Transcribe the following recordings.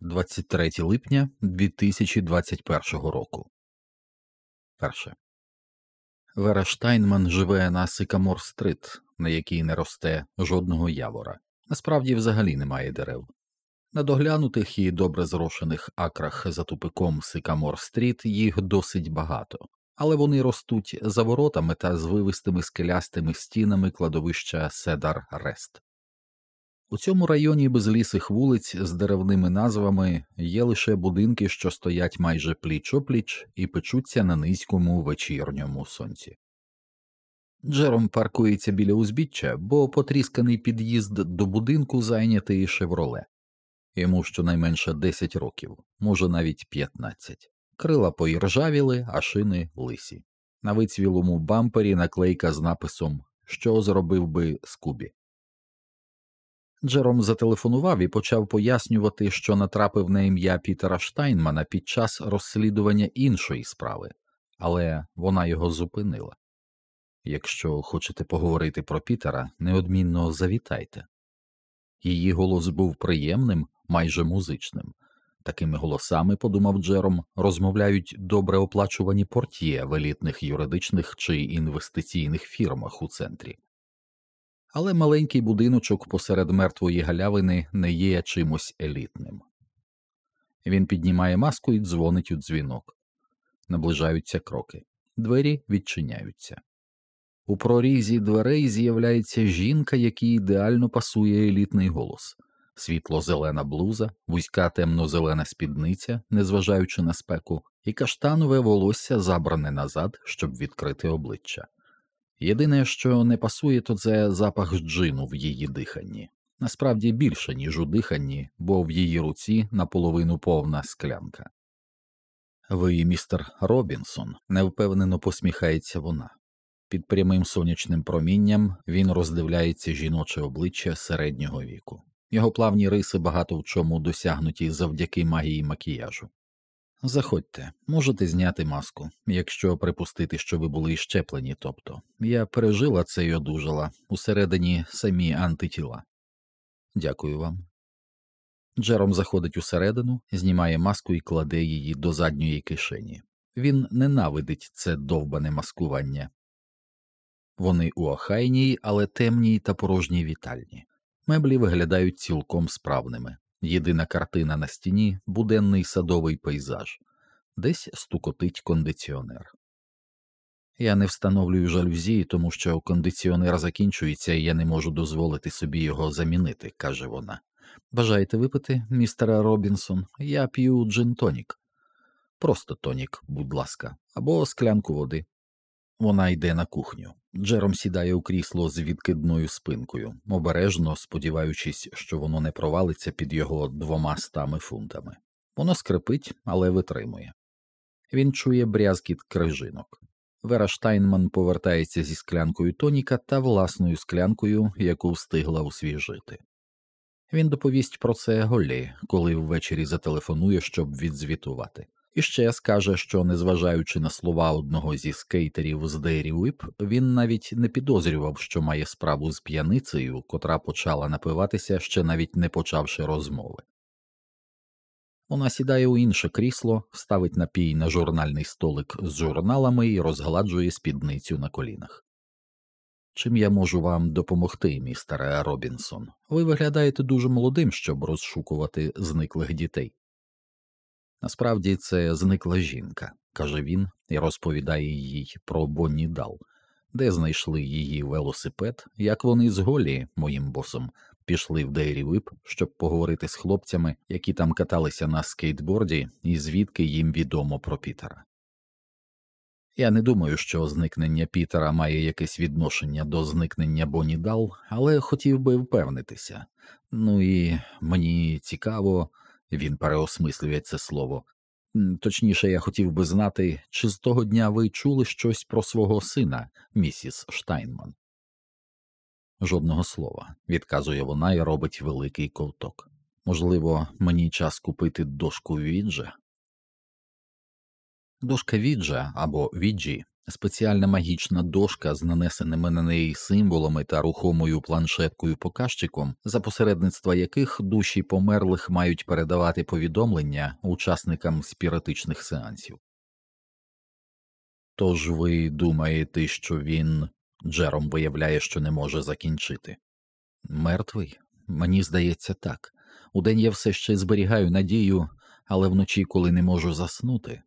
23 липня 2021 року. Перше. Вера Штайнман живе на Сикамор Стрит, на якій не росте жодного явора. Насправді взагалі немає дерев. На доглянутих і добре зрошених акрах за тупиком Сикамор Стріт їх досить багато, але вони ростуть за воротами та звивистими скелястими стінами кладовища Седар Рест. У цьому районі безлісих вулиць з деревними назвами є лише будинки, що стоять майже пліч опліч і печуться на низькому вечірньому сонці. Джером паркується біля узбіччя, бо потрісканий під'їзд до будинку зайнятий шевроле. Йому щонайменше 10 років, може навіть 15. Крила поіржавіли, а шини лисі. На вицвілому бампері наклейка з написом Що зробив би Скубі. Джером зателефонував і почав пояснювати, що натрапив на ім'я Пітера Штайнмана під час розслідування іншої справи, але вона його зупинила. Якщо хочете поговорити про Пітера, неодмінно завітайте. Її голос був приємним, майже музичним. Такими голосами, подумав Джером, розмовляють добре оплачувані портьє в елітних юридичних чи інвестиційних фірмах у центрі але маленький будиночок посеред мертвої галявини не є чимось елітним. Він піднімає маску і дзвонить у дзвінок. Наближаються кроки, двері відчиняються. У прорізі дверей з'являється жінка, якій ідеально пасує елітний голос, світло-зелена блуза, вузька темно-зелена спідниця, незважаючи на спеку, і каштанове волосся забране назад, щоб відкрити обличчя. Єдине, що не пасує, то це запах джину в її диханні. Насправді більше, ніж у диханні, бо в її руці наполовину повна склянка. Ви, містер Робінсон, невпевнено посміхається вона. Під прямим сонячним промінням він роздивляється жіноче обличчя середнього віку. Його плавні риси багато в чому досягнуті завдяки магії макіяжу. Заходьте, можете зняти маску, якщо припустити, що ви були щеплені, тобто я пережила це й одужала усередині самі антитіла. Дякую вам. Джером заходить усередину, знімає маску і кладе її до задньої кишені. Він ненавидить це довбане маскування. Вони у охайній, але темній та порожній вітальні. Меблі виглядають цілком справними. Єдина картина на стіні буденний садовий пейзаж, десь стукотить кондиціонер. Я не встановлюю жалюзі, тому що кондиціонер закінчується, і я не можу дозволити собі його замінити, каже вона. Бажаєте випити, містера Робінсон, я п'ю джин тонік. Просто тонік, будь ласка, або склянку води. Вона йде на кухню. Джером сідає у крісло з відкидною спинкою, обережно сподіваючись, що воно не провалиться під його двома стами фунтами. Воно скрипить, але витримує. Він чує брязкіт крижинок. Вера Штайнман повертається зі склянкою тоніка та власною склянкою, яку встигла освіжити. Він доповість про це Голлі, коли ввечері зателефонує, щоб відзвітувати. І ще скаже, що, незважаючи на слова одного зі скейтерів з Дейрі Уіп, він навіть не підозрював, що має справу з п'яницею, котра почала напиватися, ще навіть не почавши розмови. Вона сідає у інше крісло, ставить напій на журнальний столик з журналами і розгладжує спідницю на колінах. Чим я можу вам допомогти, містере Робінсон? Ви виглядаєте дуже молодим, щоб розшукувати зниклих дітей. Насправді це зникла жінка, каже він і розповідає їй про Бонні Дал, де знайшли її велосипед, як вони з Голі, моїм босом, пішли в Дейрі Вип, щоб поговорити з хлопцями, які там каталися на скейтборді, і звідки їм відомо про Пітера. Я не думаю, що зникнення Пітера має якесь відношення до зникнення Бонні Дал, але хотів би впевнитися. Ну і мені цікаво. Він переосмислює це слово. Точніше, я хотів би знати, чи з того дня ви чули щось про свого сина, місіс Штайнман. Жодного слова, відказує вона і робить великий ковток. Можливо, мені час купити дошку віджа. Дошка віджа або віджі Спеціальна магічна дошка з нанесеними на неї символами та рухомою планшеткою показчиком, за посередництва яких душі померлих мають передавати повідомлення учасникам спіритичних сеансів. Тож ви думаєте, що він Джером виявляє, що не може закінчити? Мертвий? Мені здається, так. Удень я все ще зберігаю надію, але вночі, коли не можу заснути,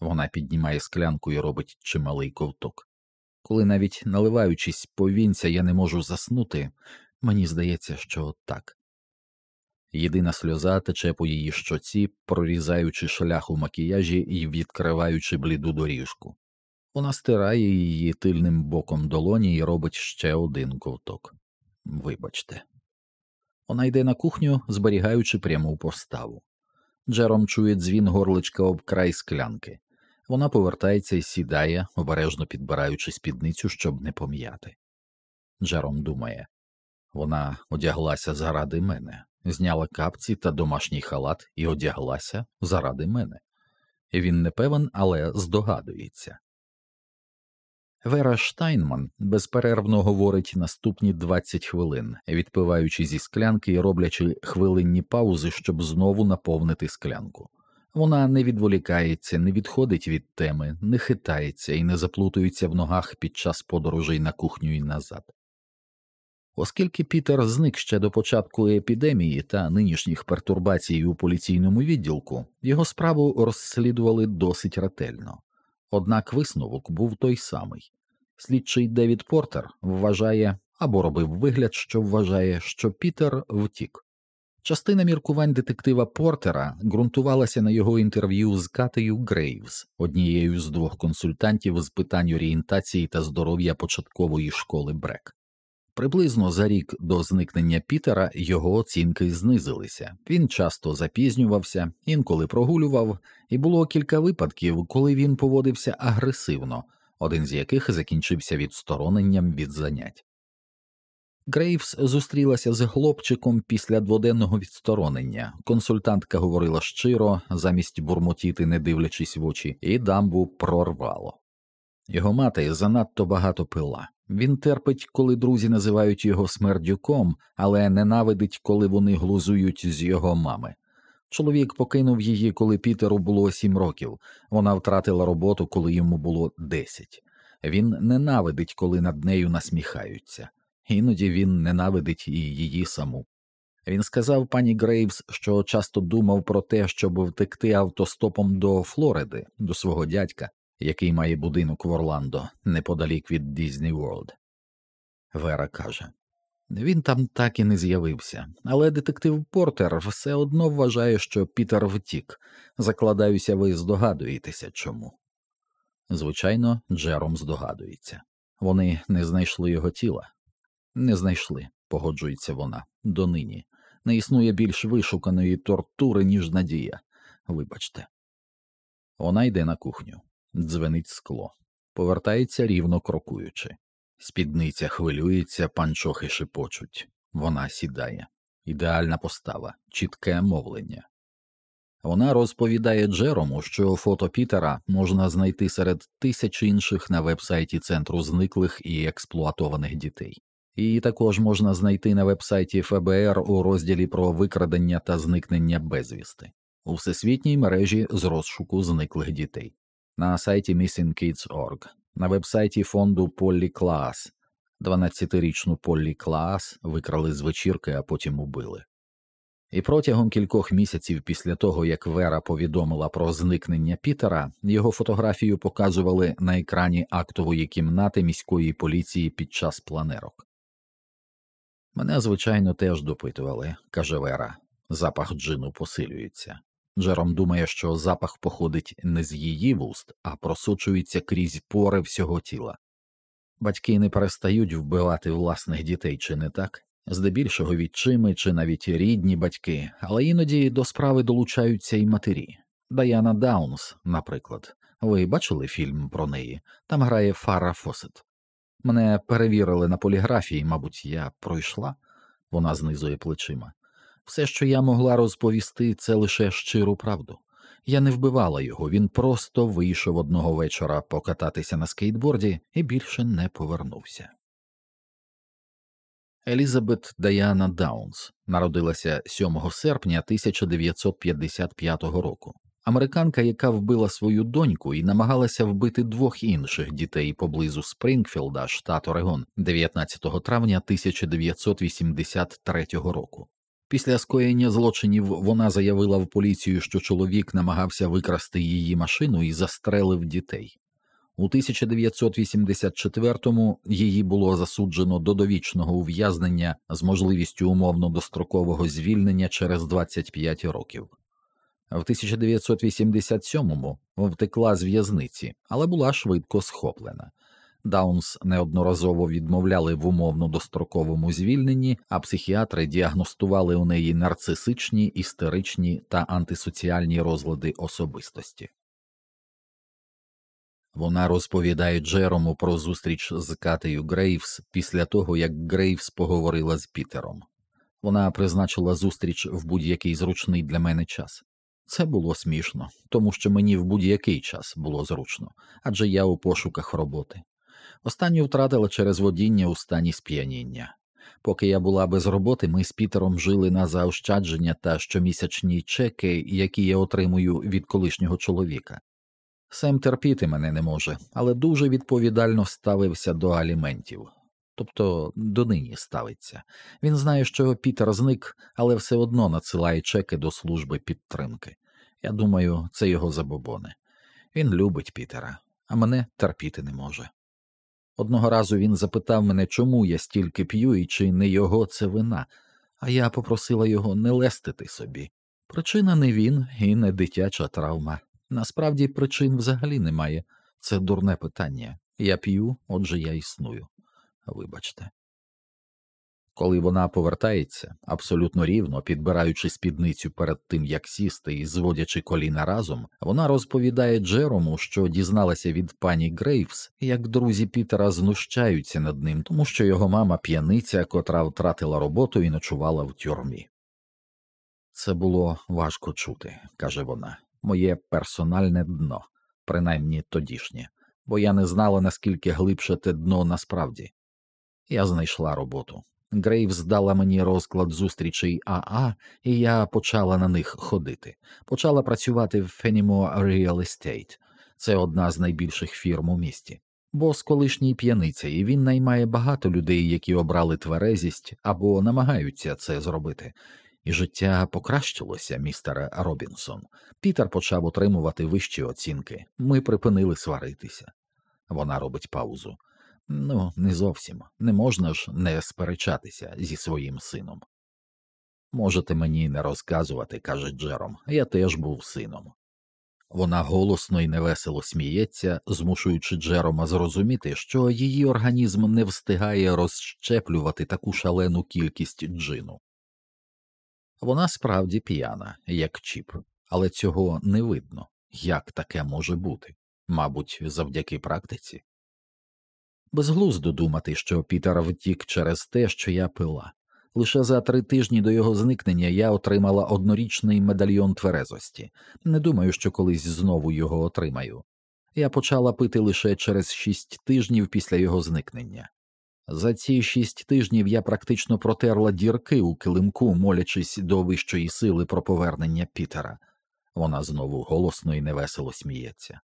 вона піднімає склянку і робить чималий ковток. Коли навіть наливаючись повінця, я не можу заснути, мені здається, що так. Єдина сльоза тече по її щоці, прорізаючи шлях у макіяжі і відкриваючи бліду доріжку. Вона стирає її тильним боком долоні і робить ще один ковток. Вибачте. Вона йде на кухню, зберігаючи пряму поставу. Джером чує дзвін горличка об край склянки. Вона повертається і сідає, обережно підбираючи спідницю, щоб не пом'яти. Джером думає вона одяглася заради мене, зняла капці та домашній халат і одяглася заради мене. Він не певен, але здогадується. Вера Штайнман безперервно говорить наступні 20 хвилин, відпиваючи зі склянки і роблячи хвилинні паузи, щоб знову наповнити склянку. Вона не відволікається, не відходить від теми, не хитається і не заплутується в ногах під час подорожей на кухню і назад. Оскільки Пітер зник ще до початку епідемії та нинішніх пертурбацій у поліційному відділку, його справу розслідували досить ретельно. Однак висновок був той самий слідчий Девід Портер вважає або робив вигляд, що вважає, що Пітер втік. Частина міркувань детектива Портера ґрунтувалася на його інтерв'ю з Катею Грейвс, однією з двох консультантів з питань орієнтації та здоров'я початкової школи Брек. Приблизно за рік до зникнення Пітера його оцінки знизилися. Він часто запізнювався, інколи прогулював, і було кілька випадків, коли він поводився агресивно, один з яких закінчився відстороненням від занять. Грейвс зустрілася з хлопчиком після дводенного відсторонення. Консультантка говорила щиро, замість бурмотіти, не дивлячись в очі, і дамбу прорвало. Його мати занадто багато пила. Він терпить, коли друзі називають його смердюком, але ненавидить, коли вони глузують з його мами. Чоловік покинув її, коли Пітеру було сім років. Вона втратила роботу, коли йому було десять. Він ненавидить, коли над нею насміхаються. Іноді він ненавидить і її саму. Він сказав пані Грейвс, що часто думав про те, щоб втекти автостопом до Флориди, до свого дядька, який має будинок в Орландо, неподалік від Дісней Ворлд. Вера каже він там так і не з'явився, але детектив Портер все одно вважає, що Пітер втік. Закладаюся, ви здогадуєтеся чому. Звичайно, Джером здогадується. Вони не знайшли його тіла. Не знайшли, погоджується вона, донині. Не існує більш вишуканої тортури, ніж надія. Вибачте. Вона йде на кухню, дзвенить скло, повертається рівно крокуючи. Спідниця хвилюється, панчохи шепочуть. Вона сідає. Ідеальна постава, чітке мовлення. Вона розповідає Джерому, що фото Пітера можна знайти серед тисяч інших на вебсайті Центру зниклих і експлуатованих дітей. Її також можна знайти на вебсайті ФБР у розділі про викрадення та зникнення безвісти у всесвітній мережі з розшуку зниклих дітей, на сайті MissingKids.org, на вебсайті фонду Поллі Клаас. 12-річну Поллі Клаас викрали з вечірки, а потім убили. І протягом кількох місяців після того, як Вера повідомила про зникнення Пітера, його фотографію показували на екрані актової кімнати міської поліції під час планерок. Мене, звичайно, теж допитували, каже Вера. Запах джину посилюється. Джером думає, що запах походить не з її вуст, а просочується крізь пори всього тіла. Батьки не перестають вбивати власних дітей, чи не так? Здебільшого відчими чи навіть рідні батьки, але іноді до справи долучаються і матері. Даяна Даунс, наприклад. Ви бачили фільм про неї? Там грає Фара Фосет. Мене перевірили на поліграфії, мабуть, я пройшла, вона знизує плечима. Все, що я могла розповісти, це лише щиру правду. Я не вбивала його, він просто вийшов одного вечора покататися на скейтборді і більше не повернувся. Елізабет Даяна Даунс народилася 7 серпня 1955 року. Американка, яка вбила свою доньку і намагалася вбити двох інших дітей поблизу Спрінгфілда, штат Орегон, 19 травня 1983 року. Після скоєння злочинів вона заявила в поліцію, що чоловік намагався викрасти її машину і застрелив дітей. У 1984-му її було засуджено до довічного ув'язнення з можливістю умовно дострокового звільнення через 25 років. В 1987-му втекла з в'язниці, але була швидко схоплена. Даунс неодноразово відмовляли в умовно достроковому звільненні, а психіатри діагностували у неї нарцисичні, істеричні та антисоціальні розлади особистості. Вона розповідає Джерому про зустріч з Катею Грейвс після того, як Грейвс поговорила з Пітером. Вона призначила зустріч в будь-який зручний для мене час. Це було смішно, тому що мені в будь-який час було зручно, адже я у пошуках роботи. Останню втратила через водіння у стані сп'яніння. Поки я була без роботи, ми з Пітером жили на заощадження та щомісячні чеки, які я отримую від колишнього чоловіка. Сем терпіти мене не може, але дуже відповідально ставився до аліментів. Тобто донині ставиться. Він знає, що Пітер зник, але все одно надсилає чеки до служби підтримки. Я думаю, це його забобони. Він любить Пітера, а мене терпіти не може. Одного разу він запитав мене, чому я стільки п'ю і чи не його це вина, а я попросила його не лестити собі. Причина не він і не дитяча травма. Насправді причин взагалі немає. Це дурне питання. Я п'ю, отже я існую. Вибачте. Коли вона повертається, абсолютно рівно підбираючи спідницю перед тим, як сісти і зводячи коліна разом, вона розповідає Джерому, що дізналася від пані Грейвс, як друзі Пітера знущаються над ним, тому що його мама п'яниця, котра втратила роботу і ночувала в тюрмі. Це було важко чути, каже вона, моє персональне дно, принаймні тодішнє, бо я не знала, наскільки глибше те дно насправді. Я знайшла роботу. Грейвс дала мені розклад зустрічей АА, і я почала на них ходити. Почала працювати в Fenimore Real Estate. Це одна з найбільших фірм у місті. Бос колишній п'яниця, і він наймає багато людей, які обрали тверезість або намагаються це зробити. І життя покращилося, містере Робінсон. Пітер почав отримувати вищі оцінки. Ми припинили сваритися. Вона робить паузу. Ну, не зовсім не можна ж не сперечатися зі своїм сином. Можете мені не розказувати, каже Джером, я теж був сином. Вона голосно і невесело сміється, змушуючи Джерома зрозуміти, що її організм не встигає розщеплювати таку шалену кількість джину. Вона справді п'яна, як чіп, але цього не видно. Як таке може бути? Мабуть, завдяки практиці. Безглуздо думати, що Пітер втік через те, що я пила. Лише за три тижні до його зникнення я отримала однорічний медальйон тверезості. Не думаю, що колись знову його отримаю. Я почала пити лише через шість тижнів після його зникнення. За ці шість тижнів я практично протерла дірки у килимку, молячись до вищої сили про повернення Пітера. Вона знову голосно і невесело сміється.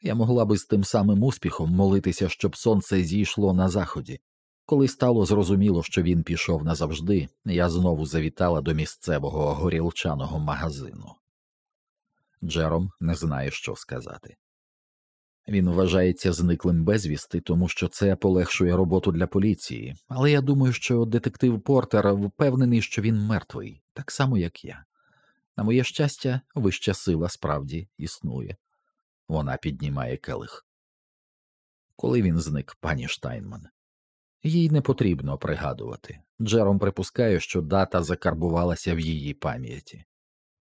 Я могла би з тим самим успіхом молитися, щоб сонце зійшло на заході. Коли стало зрозуміло, що він пішов назавжди, я знову завітала до місцевого горілчаного магазину. Джером не знає, що сказати. Він вважається зниклим безвісти, тому що це полегшує роботу для поліції, але я думаю, що детектив Портер впевнений, що він мертвий, так само як я. На моє щастя, вища сила справді існує. Вона піднімає келих. Коли він зник, пані Штайнман. Їй не потрібно пригадувати. Джером припускає, що дата закарбувалася в її пам'яті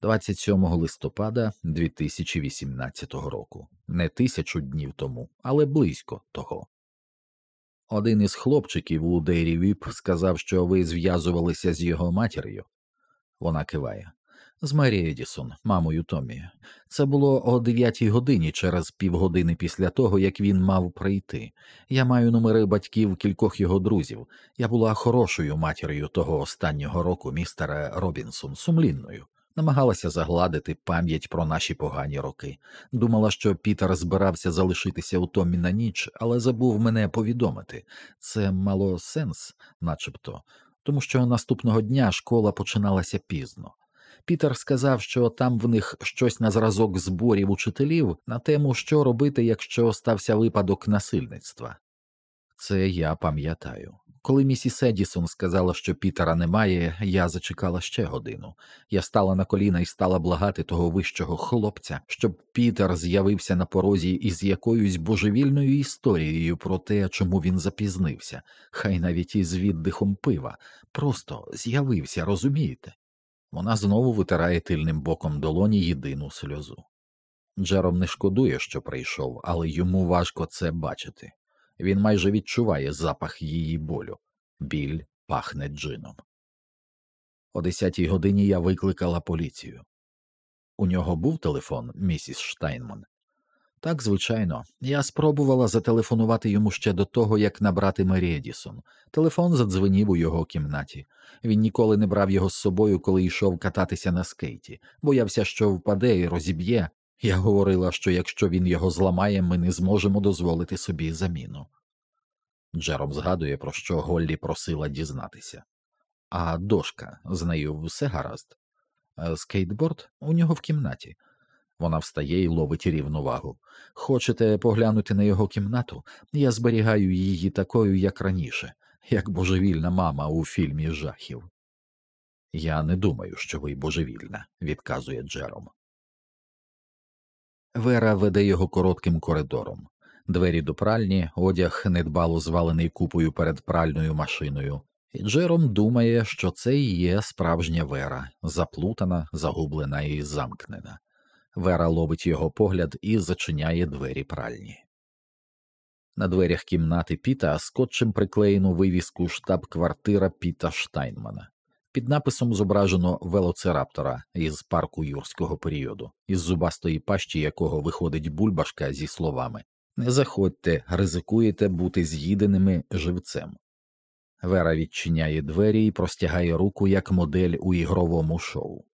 27 листопада 2018 року, не тисячу днів тому, але близько того. Один із хлопчиків у Дейрі Віп сказав, що ви зв'язувалися з його матір'ю. Вона киває. З Мері Едісон, мамою Томі. Це було о дев'ятій годині, через півгодини після того, як він мав прийти. Я маю номери батьків кількох його друзів. Я була хорошою матір'ю того останнього року, містере Робінсон, сумлінною. Намагалася загладити пам'ять про наші погані роки. Думала, що Пітер збирався залишитися у Томі на ніч, але забув мене повідомити. Це мало сенс, начебто, тому що наступного дня школа починалася пізно. Пітер сказав, що там в них щось на зразок зборів учителів на тему, що робити, якщо стався випадок насильництва. Це я пам'ятаю. Коли місіс Едісон сказала, що Пітера немає, я зачекала ще годину. Я стала на коліна і стала благати того вищого хлопця, щоб Пітер з'явився на порозі із якоюсь божевільною історією про те, чому він запізнився, хай навіть із віддихом пива. Просто з'явився, розумієте? Вона знову витирає тильним боком долоні єдину сльозу. Джером не шкодує, що прийшов, але йому важко це бачити. Він майже відчуває запах її болю. Біль пахне джином. О десятій годині я викликала поліцію. У нього був телефон, місіс Штайнман. Так, звичайно, я спробувала зателефонувати йому ще до того, як набрати Мередісон. Телефон задзвенів у його кімнаті. Він ніколи не брав його з собою, коли йшов кататися на скейті, боявся, що впаде і розіб'є. Я говорила, що якщо він його зламає, ми не зможемо дозволити собі заміну. Джером згадує, про що Голлі просила дізнатися. А дошка з нею все гаразд. Е, Скейтборд у нього в кімнаті. Вона встає і ловить рівновагу. Хочете поглянути на його кімнату? Я зберігаю її такою, як раніше, як божевільна мама у фільмі жахів. Я не думаю, що ви божевільна, відказує Джером. Вера веде його коротким коридором. Двері до пральні, одяг недбало звалений купою перед пральною машиною, і Джером думає, що це і є справжня Вера, заплутана, загублена і замкнена. Вера ловить його погляд і зачиняє двері пральні. На дверях кімнати Піта скотчем приклеєну вивіску штаб-квартира Піта Штайнмана. Під написом зображено велоцираптора із парку юрського періоду, із зубастої пащі якого виходить бульбашка зі словами Не заходьте, ризикуєте бути з'їденими живцем. Вера відчиняє двері і простягає руку як модель у ігровому шоу.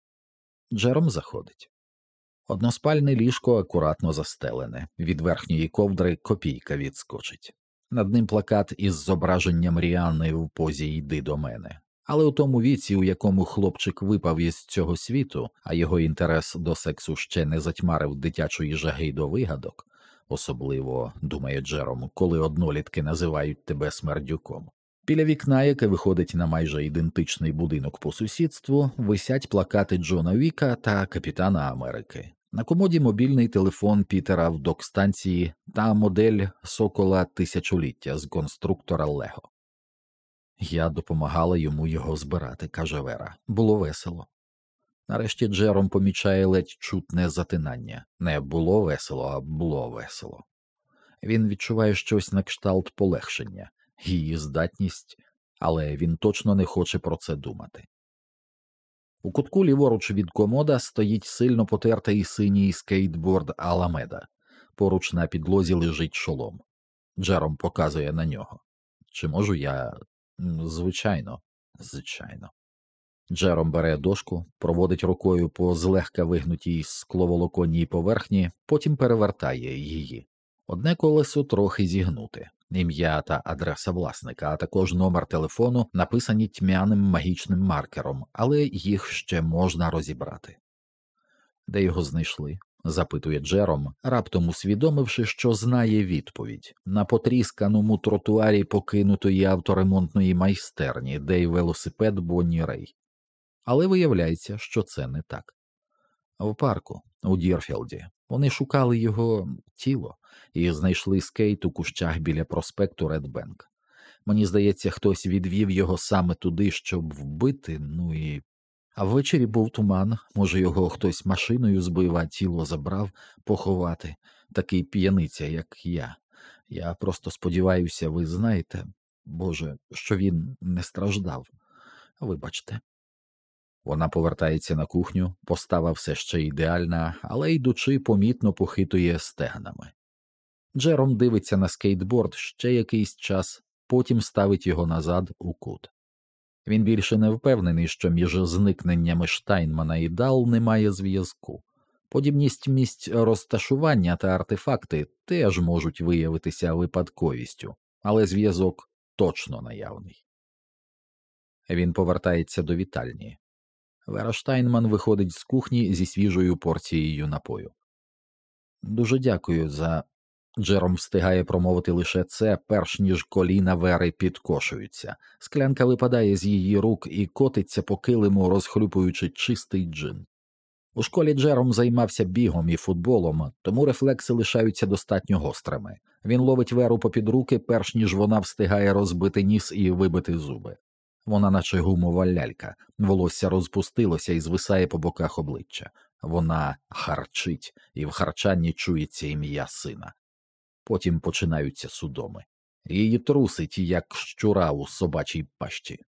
Джером заходить. Односпальне ліжко акуратно застелене, від верхньої ковдри копійка відскочить. Над ним плакат із зображенням Ріанни в позі йди до мене. Але у тому віці, у якому хлопчик випав із цього світу, а його інтерес до сексу ще не затьмарив дитячої жаги до вигадок, особливо, думає Джером, коли однолітки називають тебе смердюком. Біля вікна, яке виходить на майже ідентичний будинок по сусідству, висять плакати Джона Віка та Капітана Америки. На комоді мобільний телефон Пітера в док-станції та модель сокола тисячоліття з конструктора Лего. Я допомагала йому його збирати, каже Вера. Було весело. Нарешті Джером помічає ледь чутне затинання. Не було весело, а було весело. Він відчуває щось на кшталт полегшення, її здатність, але він точно не хоче про це думати. У кутку ліворуч від комода стоїть сильно потертий синій скейтборд Аламеда. Поруч на підлозі лежить шолом. Джером показує на нього. Чи можу я. Звичайно, звичайно. Джером бере дошку, проводить рукою по злегка вигнутій скловолоконній поверхні, потім перевертає її. Одне колесо трохи зігнуте, ім'я та адреса власника, а також номер телефону написані тьмяним магічним маркером, але їх ще можна розібрати. Де його знайшли? запитує Джером, раптом усвідомивши, що знає відповідь на потрісканому тротуарі покинутої авторемонтної майстерні, де й велосипед Бонні Рей. Але виявляється, що це не так. В парку у Дірфілді вони шукали його тіло і знайшли скейт у кущах біля проспекту Редбенк. Мені здається, хтось відвів його саме туди, щоб вбити, ну і. А ввечері був туман, може, його хтось машиною збив, а тіло забрав поховати, такий п'яниця, як я. Я просто сподіваюся, ви знаєте, Боже, що він не страждав. Вибачте. Вона повертається на кухню, постава все ще ідеальна, але йдучи, помітно похитує стегнами. Джером дивиться на скейтборд ще якийсь час, потім ставить його назад у кут. Він більше не впевнений, що між зникненнями Штайнмана і Дал немає зв'язку. Подібність місць розташування та артефакти теж можуть виявитися випадковістю, але зв'язок точно наявний. Він повертається до вітальні. Вера Штайнман виходить з кухні зі свіжою порцією напою. Дуже дякую за. Джером встигає промовити лише це, перш ніж коліна Вери підкошуються. Склянка випадає з її рук і котиться по килиму, розхлюпуючи чистий джин. У школі Джером займався бігом і футболом, тому рефлекси лишаються достатньо гострими. Він ловить веру попід руки, перш ніж вона встигає розбити ніс і вибити зуби. Вона, наче гумова лялька, волосся розпустилося і звисає по боках обличчя. Вона харчить, і в харчанні чується ім'я сина. Потім починаються судоми. Її трусить, як щура у собачій пащі.